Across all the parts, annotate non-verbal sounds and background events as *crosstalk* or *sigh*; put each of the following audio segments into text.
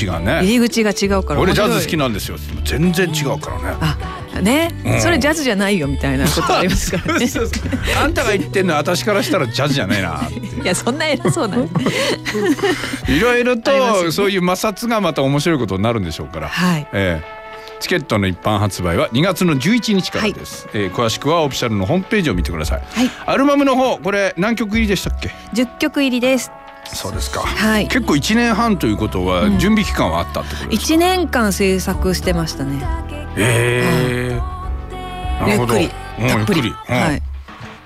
口がね。入り口が違うから。俺ジャズ好きななんですよ。全然違うからね。あね、うん。それジャズじゃないよみたいなことありますからね。*laughs* あんたが言ってんのは私からしたらジャズじゃないな *laughs* いやそんな偉そうな。*laughs* いろいろとね。そういう摩擦がまた面白いことになるんでしょうから、はい。ええ。チケットの一般発売は2月の11日からです、えー詳しくはオフィシャルのホームページを見てください、はい。アルバムの方これ何曲入りでしたっけ？10曲入りですそうですか、はい。結構1年半ということはうん。準備期間はあったってことですか、1年間制作してましたね。ええなるほど。ゆっくり。うんたっぷり。ゆっくり。うん。はい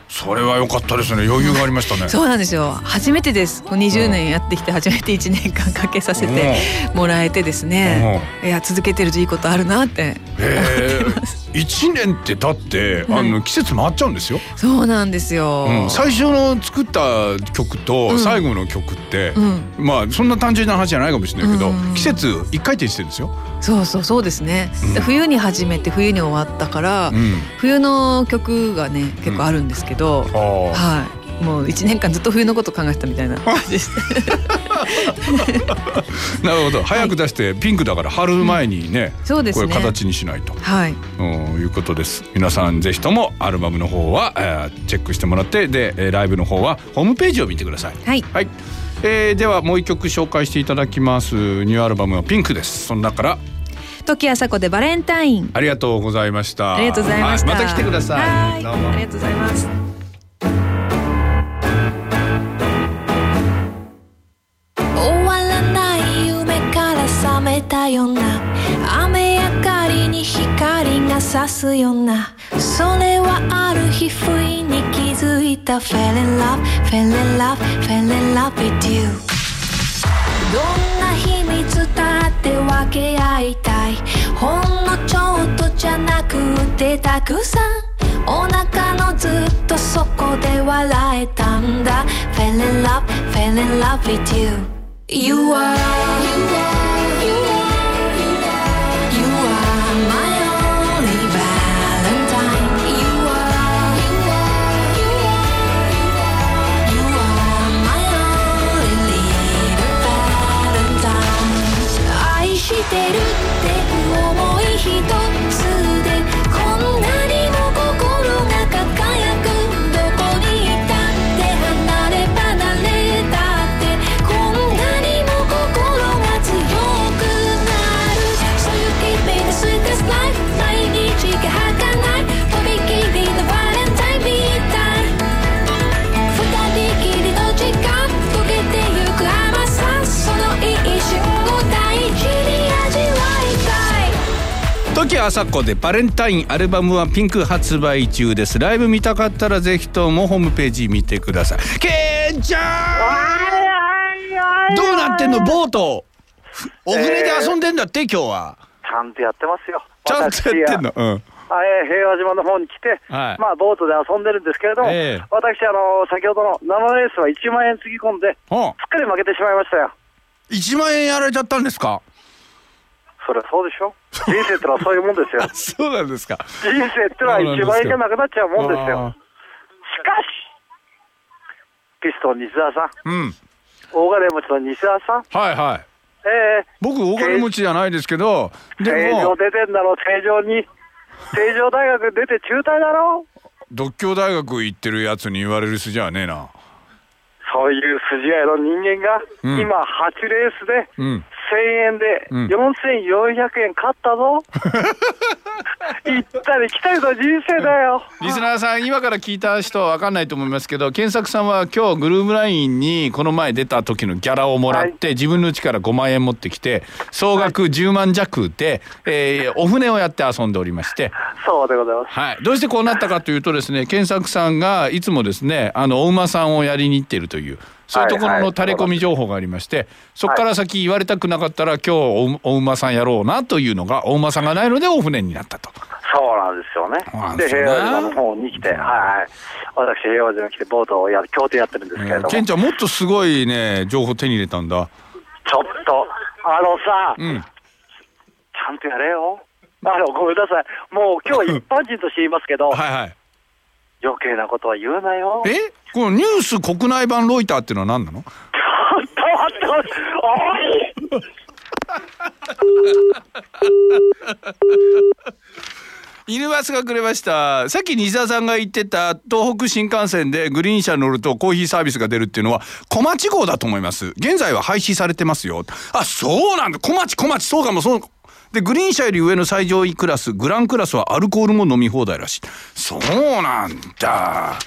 それは良かったですね。余裕がありましたね。そうなんですよ。初めてです。こう20年やってきて初めて1年間かけさせてもらえてですね。いや続けてるといいことあるなって。え。え一年って経ってあの季節回っちゃうんですよ、そうなんですよ、うん、最初の作った曲とうん。最後の曲って、うん。まあそんな単純な話じゃないかもしれないけど、うん。季節一回転してるんですよ。そうそうそうですね、うん。で冬に始めて冬に終わったから、うん、冬の曲がね結構あるんですけど、ああはい。もう1年間ずっと冬のこと考えてたみたいな。感じでしたなるほど。早く出してピンクだから春前にね、こそうですね。れ形にしないと。はい。うんいうことです。皆さんぜひともアルバムの方は、えーチェックしてもらってでえーライブの方はホームページを見てください。はい。はい、えーではもう一曲紹介していただきます。ニューアルバムはピンクです。その中から時あさこでバレンタイン。ありがとうございました。ありがとうございました、はまた来てくださはい。ありがとうございます。終わらない夢から覚めたような。雨上がりに光が差すような。それはある日不意に気づいた。Fell in love, fell in love, fell in love with you. どんな秘密だって分け合いたいほんのちょっとじゃなくてたくさんお腹のずっとそこで笑えたんだ Fell in love, fell in love with you You are, you are, you are, てる時あさこでバレンタインアルバムはピンク発売中です。ライブ見たかったらぜひともホームページ見てください。けんちゃん！どうなってんの？ボート！お船で遊んでんだって？今日は。ちゃんとやってますよ。ちゃんとやってんの？うん。平和島の方に来て、はい。まあ、ボートで遊んでるんですけれども、ええ。私、あの先ほどの生レースは1万円つぎ込んで、すっかり負けてしまいましたよ。1万円やられちゃったんですかそれはそうでしょ。人生ってのはそういうもんですよ。*laughs* そうなんですか。人生ってのは1万円がなくなっちゃうもんですよ。しかし、ピストン西澤さん、うん。大金持ちの西澤さん、はいはい。え僕大金持ちじゃないですけどー、で正常も出てんだろ、正常に。正常大学出て中退だろ独協大学行ってるやつに言われる筋はねえな。そういう筋合いの人間が、うん。今8レースでうん。1000円でうん4400円買ったぞ。*laughs* 行ったり来たりの人生だよ。リスナーさん今から聞いた人は分かんないと思いますけど健作さんは今日グルーブラインにこの前出た時のギャラをもらって、自分の家から5万円持ってきて総額10万弱で、えーお船をやって遊んでおりまして、そうでございます。はい、どうしてこうなったかというとですね健作さんがいつもですねあのお馬さんをやりに行っているというそういうところのはいはい垂れ込み情報がありましてそこから先言われたくなかったら今日おお馬さんやろうなというのがお馬さんがないのでお船になったと。そうなんですよね。で、平和島の方に来て、はいはい。私、平和島に来てボートをやる、協定やってるんですけれども、ちケンちゃんもっとすごいね情報手に入れたんだ。ょっと、あのさ、うんちゃんとやれよ。あの、ごめんなさい。もう今日は一般人として言いますけど、*laughs* はいはい。余計なことは言うなよ。え？このニュース国内版ロイターっていうのは何なの？ちょっと待って、おい犬バスがくれました。さっき西澤さんが言ってた東北新幹線でグリーン車乗るとコーヒーサービスが出るっていうのは小町号だと思います。現在は廃止されてますよ。あそうなんだ。小町小町そうかも。そう。でグリーン車より上の最上位クラスグランクラスはアルコールも飲み放題らしい。そうなんだ。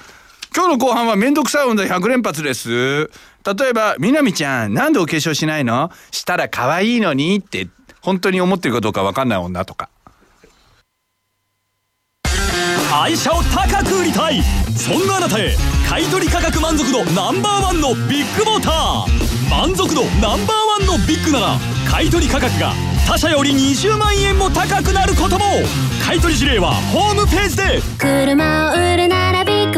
今日の後半はめんどくさい女100連発です。例えば「みなみちゃんなんでお化粧しないの？したら可愛いのに」って本当に思ってるかどうか分かんない女とか。愛車を高く売りたい。そんなあなたへ買取価格満足度ナンバーワンのビッグモーター。満足度ナンバーワンのビッグなら買取価格が他社より20万円も高くなることも。買取事例はホームページで。車を売るな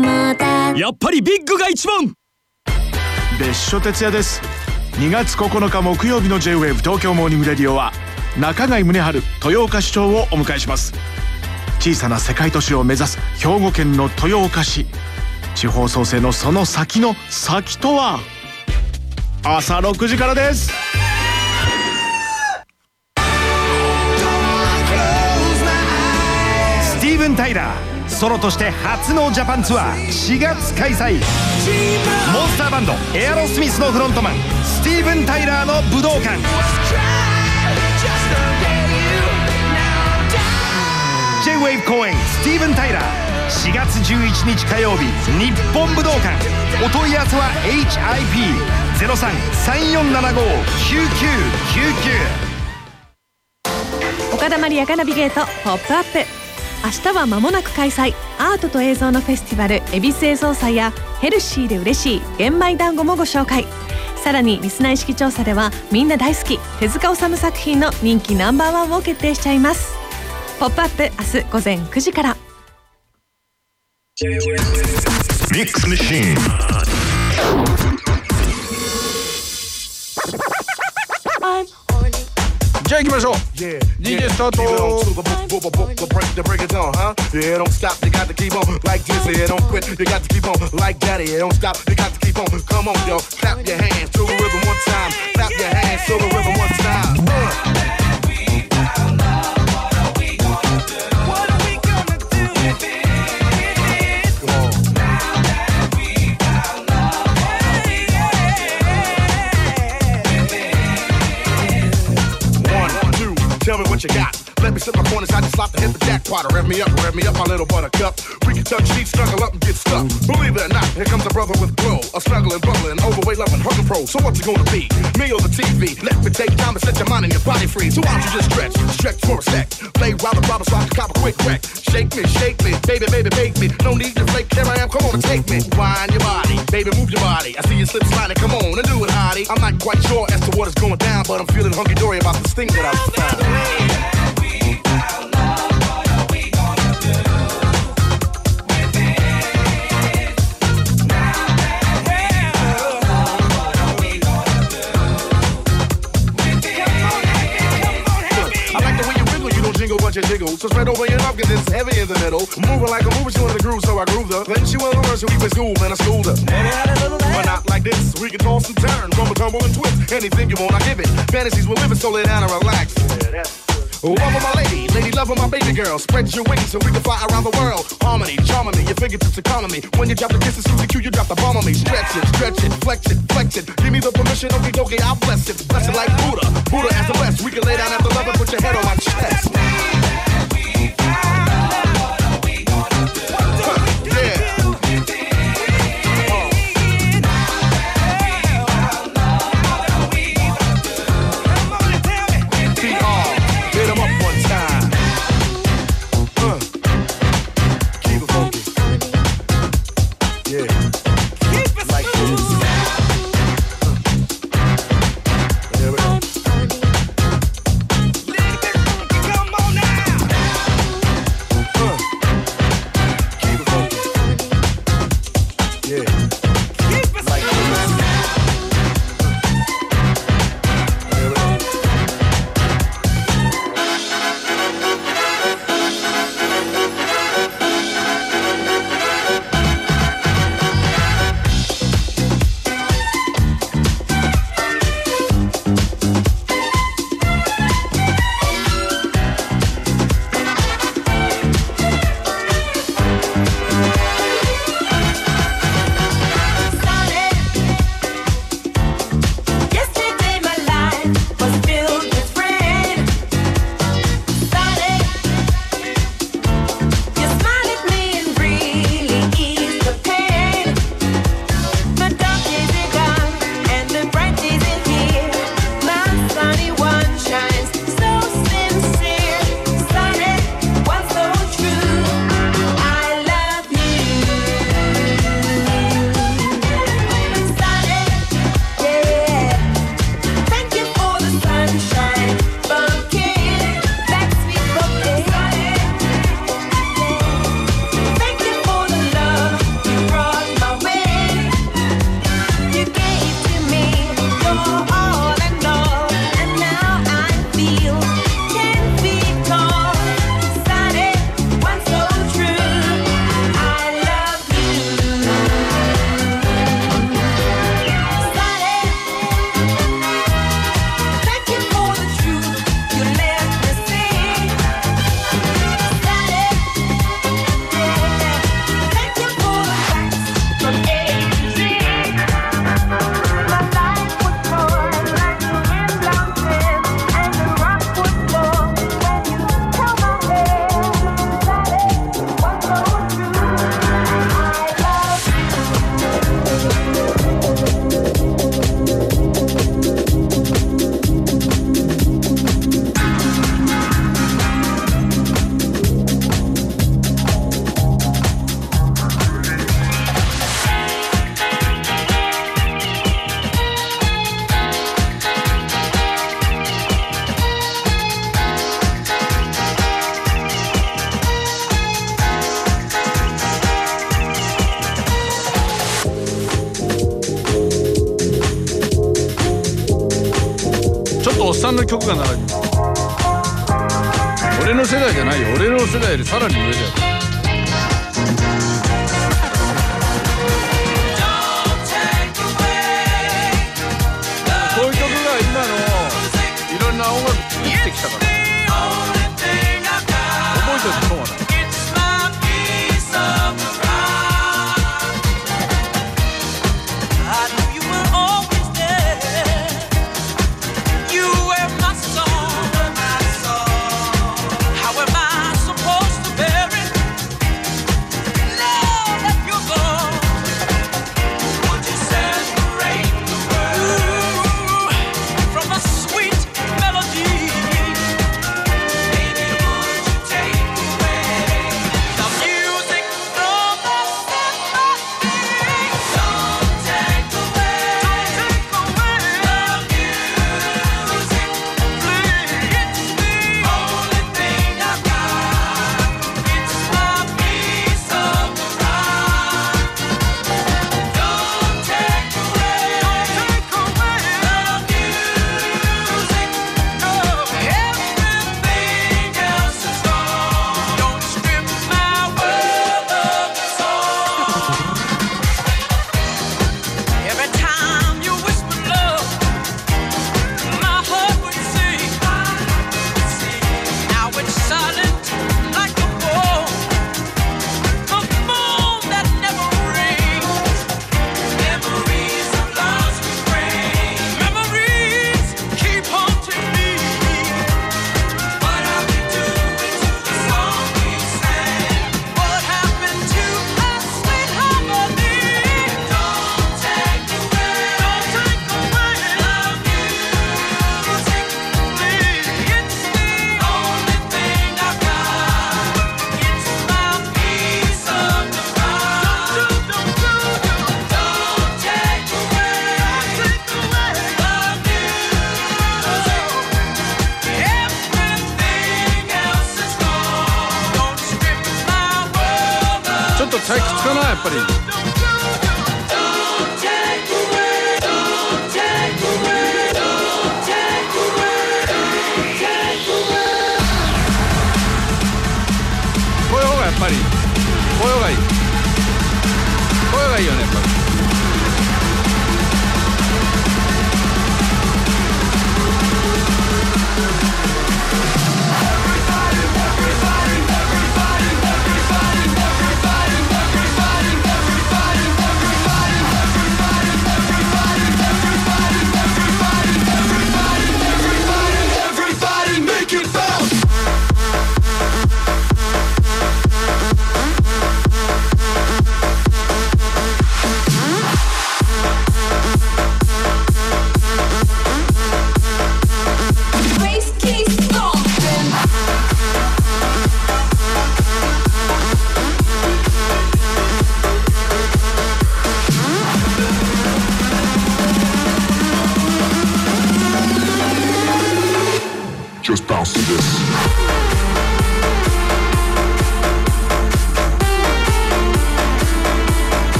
やっぱりビッグが一番。別所哲也です。2月9日木曜日の J-WAVE TOKYO MORNING RADIO は中貝宗治豊岡市長をお迎えします。小さな世界都市を目指す兵庫県の豊岡市。地方創生のその先の先とは？朝6時からです。スティーブン・タイラーソロとして初のジャパンツアー4月開催。モンスターバンドエアロスミスのフロントマンスティーブン・タイラーの武道館。J-WAVE 公演スティーブン・タイラー。4月11日火曜日日本武道館。お問い合わせは HIP03-3475-9999 岡田まりやがナビゲートポップアップ。明日は間もなく開催。アートと映像のフェスティバル恵比寿映像祭やヘルシーで嬉しい玄米団子もご紹介。さらにリスナー意識調査ではみんな大好き手塚治虫作品の人気ナンバーワンを決定しちゃいます。ポップアップ明日午前9時から。ミックスマシーンゃあ行きましょう Yeah, DJ yeah. スタート Keep it on to the book, book, book, book, break, the break it down, huh? Yeah, don't stop, you got to keep on like this. Yeah, don't quit, you got to keep on like that. Yeah, don't stop, you got to keep on. Come on, yo, clap your hands to the rhythm one time. Clap your hands to the rhythm Jackpot. Rev me up, rev me up, my little buttercup. We can touch sheets, snuggle up and get stuck. Believe it or not, here comes a brother with glow. A struggling, bubbling, overweight, loving, hugging pro. So what's it gonna be? Me or the TV? Let me take time to set your mind and your body free. So why don't you just stretch, stretch for a sec. Play the problem so I can cop a quick wreck. Shake me, shake me, baby, baby, bake me. No need to flake, here I am, come on and take me. Wind your body, baby, move your body. I see you slip sliding, come on and do it, hottie. I'm not quite sure as to what is going down, but I'm feeling hunky dory about this thing that I found. You don't jingle, but you jiggle. So spread over your mouth, cause it's heavy in the middle. Moving like a mover, she wanted the groove, so I grooved her. Then she wanted to learn, so we went school, man, I schooled her. But not like this, we can toss and turn, rumble, tumble, and twist. Anything you want, I give it. Fantasies we're living, so lay down and relax. Love of my lady, lady love of my baby girl. Spread your wings so we can fly around the world. Harmony, charming me, your fingertips me. When you drop the kisses, Susie Q, you drop the bomb on me. Stretch it, stretch it, flex it, flex it. Give me the permission, okay, okay, I'll bless it. Bless it like Buddha, Buddha as the best. We can lay down after love and put your head on my chest.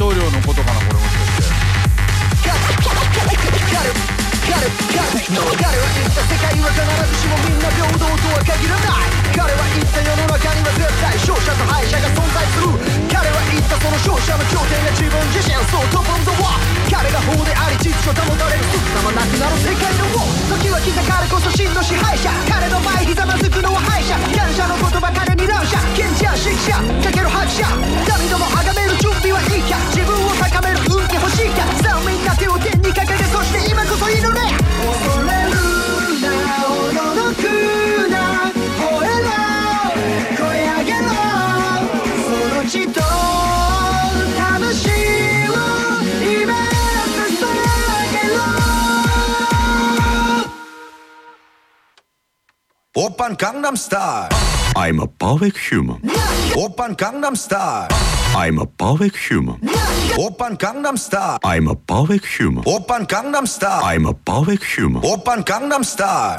統領のことかなこれもしかして彼彼彼は言った世界は必ずしもみんな平等とは限らない。彼は言った世の中には絶対勝者と敗者が存在する。彼は言ったその勝者の頂点が自分自身。そうトップオブザワー彼が法であり秩序保たれる。すぐさまなくなる世界の王。時は来た彼こそ真の支配者。彼の前ひざまずくのは敗者。感謝の言葉彼に乱者。賢者識者。かける拍者神ども崇める準備はいいか。自分を高める運気欲しいか。さあみんな手を天に掲げそして今こそ祈れ。恐れるな驚くな。Oppan Gangnam Style. I'm a perfect human. Oppan Gangnam Style. I'm a perfect human. Oppan Gangnam Style. I'm a perfect human. Oppan Gangnam Style. I'm a perfect human. Oppan Gangnam Style.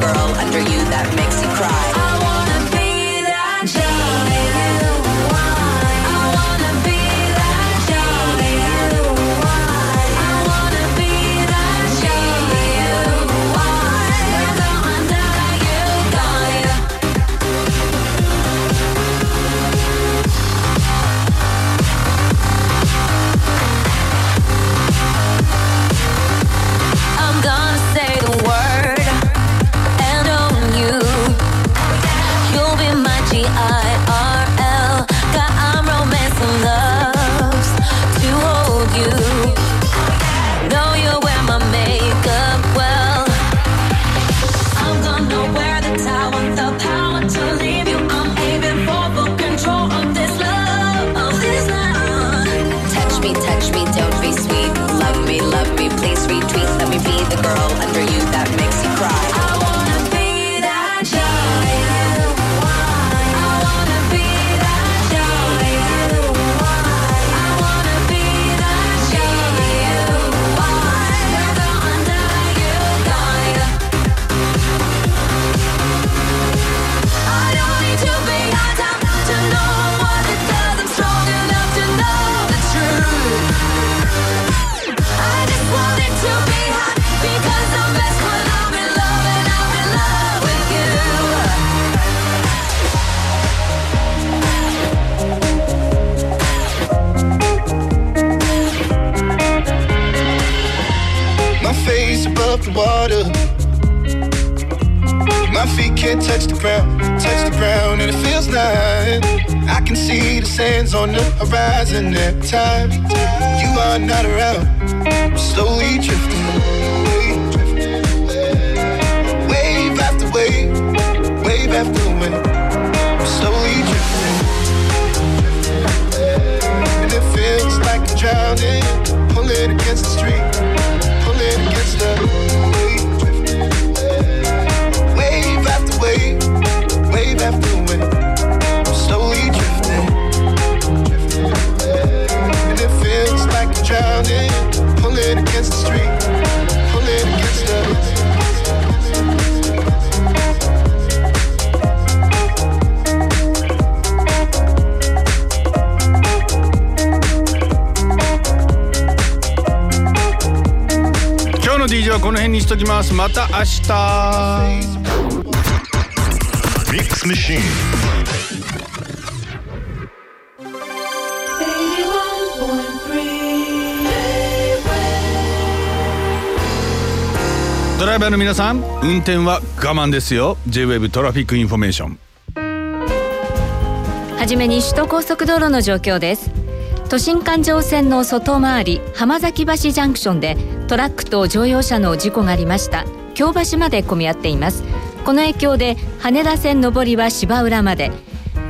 Girl under you that makes you cry. I wanna be that girl ます。また明日。Mix Machine. ドライバーの皆さん運転は我慢ですよ。J-WAVE Traffic Informationはじめに首都高速道路の状況です。都心環状線の外回り浜崎橋ジャンクションでトラックと乗用車の事故がありました。京橋まで混み合っています。この影響で羽田線上りは芝浦まで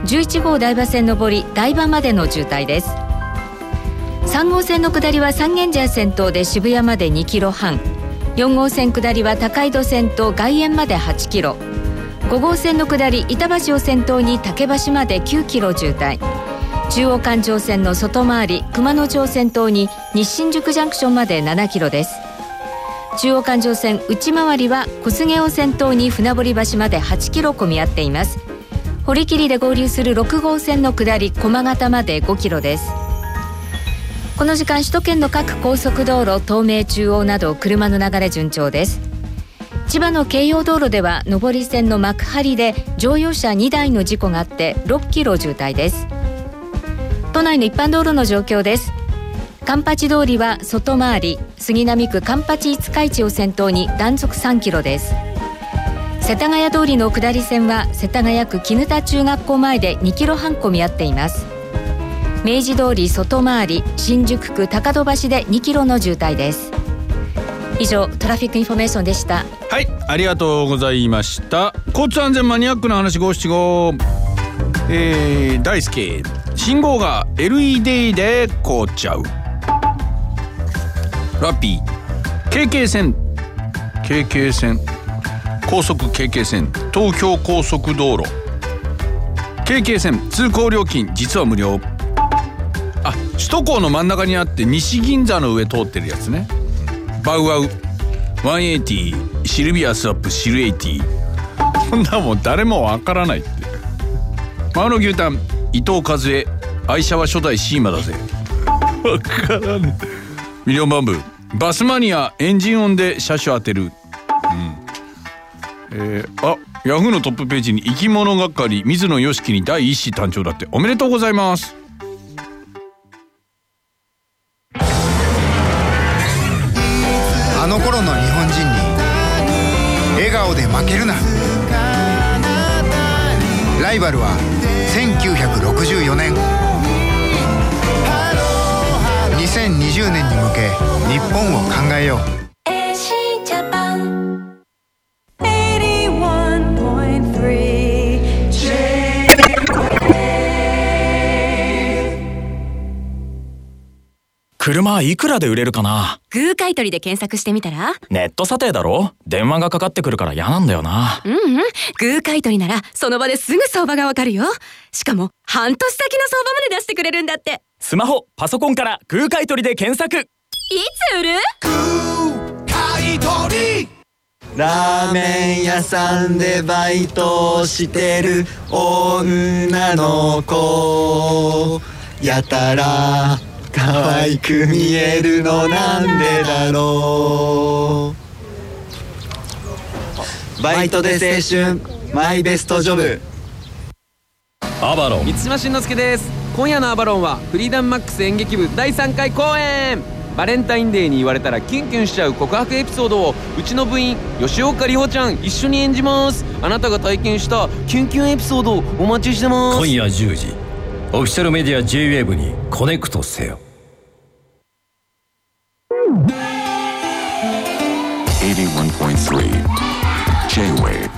11号台場線上り台場までの渋滞です。3号線の下りは三軒茶屋線等で渋谷まで2キロ半。4号線下りは高井戸線と外苑まで8キロ。5号線の下り板橋を先頭に竹橋まで9キロ渋滞。中央環状線の外回り熊野町先頭に日新宿ジャンクションまで7キロです。中央環状線内回りは小菅を先頭に船堀橋まで8キロ混み合っています。堀切で合流する6号線の下り駒形まで5キロです。この時間首都圏の各高速道路東名中央など車の流れ順調です。千葉の京葉道路では上り線の幕張で乗用車2台の事故があって6キロ渋滞です。都内の一般道路の状況です。環八通りは外回り杉並区環八五日市を先頭に断続3キロです。世田谷通りの下り線は世田谷区砧中学校前で2キロ半混み合っています。明治通り外回り新宿区高戸橋で2キロの渋滞です。以上 Traffic Information でした。はいありがとうございました。交通安全マニアックな話五七五。えー、大輔。信号が LED で凍っちゃう。ラッピー。KK 線。KK 線。高速 KK 線。東京高速道路。KK 線。通行料金実は無料。あ首都高の真ん中にあって西銀座の上通ってるやつね。バウアウ。180シルビアスアップ。シルエイティこんなもん誰もわからないって。マの牛タン。伊藤和恵愛車は初代シーマだぜ。わからんミリオンバンブー。バスマニアエンジン音で車種当てる。うん。えー、あヤフーのトップページに生き物係水野良樹に第一子誕生だって。おめでとうございます車いくらで売れるかな？グー買取で検索してみたらネット査定だろ電話がかかってくるから嫌なんだよな。うんうん。グー買取ならその場ですぐ相場がわかるよ。しかも半年先の相場まで出してくれるんだって。スマホパソコンからグー買取で検索。いつ売る？買い取りラーメン屋さんでバイトしてる。女の子。やたら可愛く見えるのなんでだろう。バイトで青春。マイベストジョブ。アバロン。満島真之介です。今夜のアバロンはフリーダムマックス演劇部第3回公演バレンタインデーに言われたらキュンキュンしちゃう告白エピソードをうちの部員吉岡里帆ちゃん一緒に演じます。あなたが体験したキュンキュンエピソードお待ちしてます。今夜10時オフィシャルメディア JWAVE にコネクトせよ81.3 J-Wave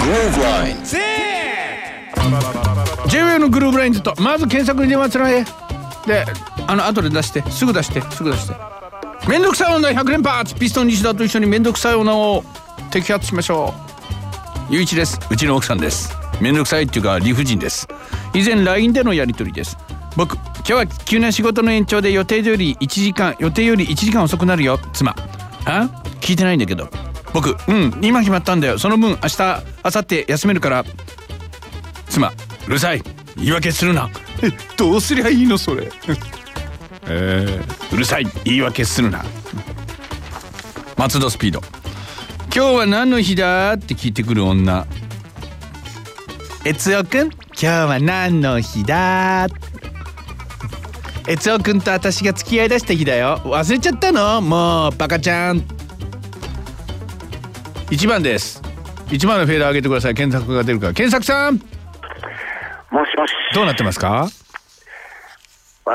Groove Line J-WAVE のグルーブラインズと。まず検索に電話つなげであの後で出してすぐ出してすぐ出して。めんどくさい女100連発。ピストン西田と一緒にめんどくさい女を摘発しましょう。ゆういちです。うちの奥さんです。めんどくさいっていうか理不尽です。以前 LINE でのやり取りです。僕今日は急な仕事の延長で予定より1時間予定より1時間遅くなるよ。妻。あ？聞いてないんだけど。僕うん今決まったんだよ。その分明日明後日休めるから。妻うるさい。言い訳するな。えどうすりゃいいのそれ。えー、うるさい。言い訳するな。松戸スピード。今日は何の日だって聞いてくる女。悦夫くん今日は何の日だ？悦夫くんと私が付き合いだした日だよ。忘れちゃったの？もうバカちゃん。1番です。1番のフェード上げてください。検索が出るから。検索さん！もしもし。どうなってますか？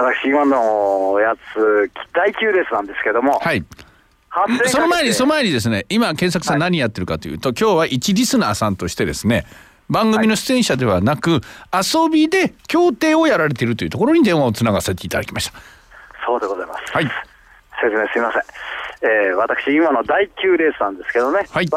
私、今のやつ、第9レースなんですけども。はい。その前にその前前にですね今検索さん何やってるかというと、今日は一リスナーさんとしてですね番組の出演者ではなく、遊びで協定をやられているというところに電話をつながせていただきましたそうでございます。はい説明すみません。えー、私、今の第9レースなんですけどね。はい